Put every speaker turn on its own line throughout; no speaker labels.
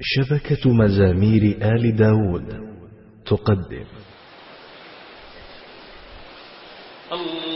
شبكة مزامير آل داود تقدم.
الله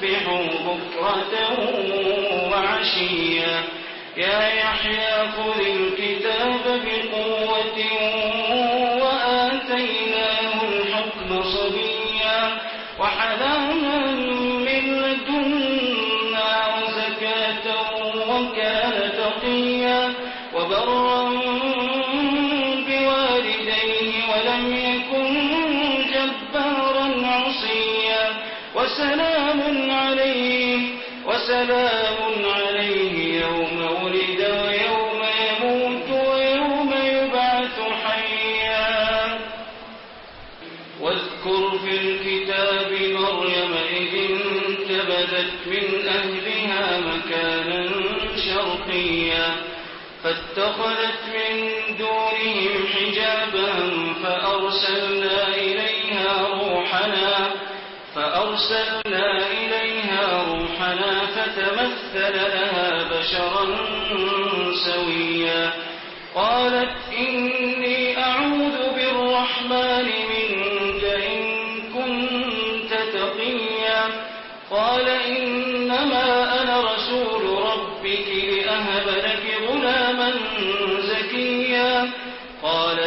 فسبحوا بكرة وعشيا. يا يحيى خذ الكتاب بقوة وآتيناه الحكم صبيا. وحذرنا فخلت من دونهم حجابا فأرسلنا إليها روحنا فأرسلنا إليها روحنا فتمثل لها بشرا سويا. قالت إن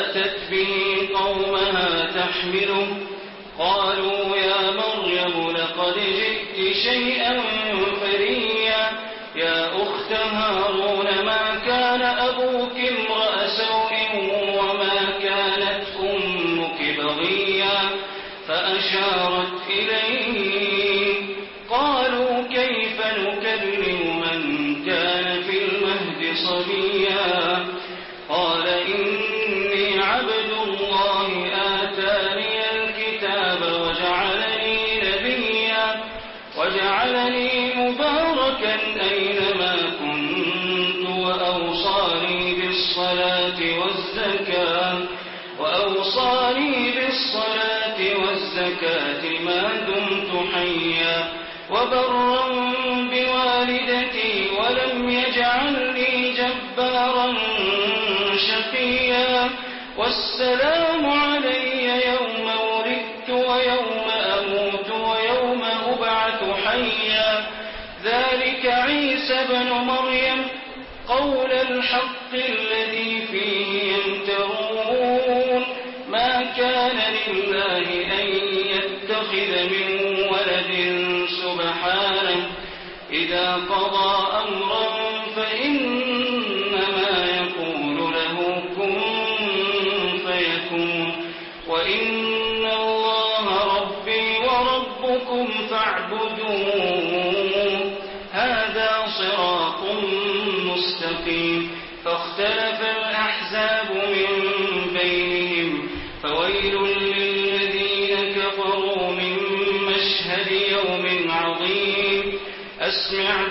أتت به قومها تحمله. قالوا يا مريم لقد جئت شيئا فريا ذلك عيسى بن مريم قول الحق الذي فيه ينترون ما كان لله أن يتخذ من ولد سبحانه إذا قضى أمرا فإنما يقول له كن فيكون وإن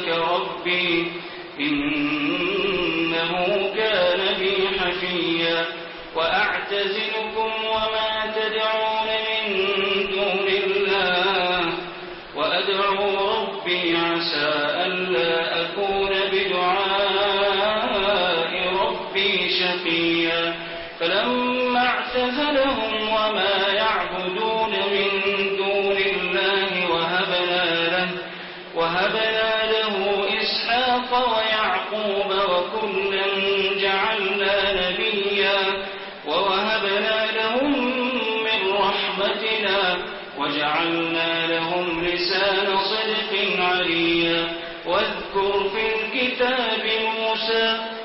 لك ربي إنه كان بي حفيا وأعتزل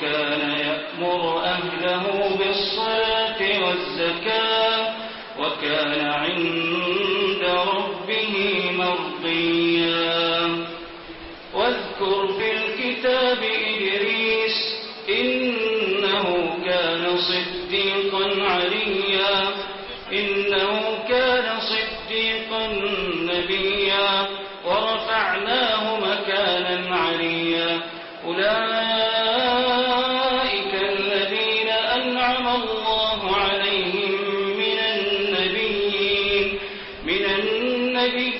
وكان يأمر أهله بالصلاة والزكاة وكان عند ربه مرضيا. واذكر في الكتاب إليه النبيين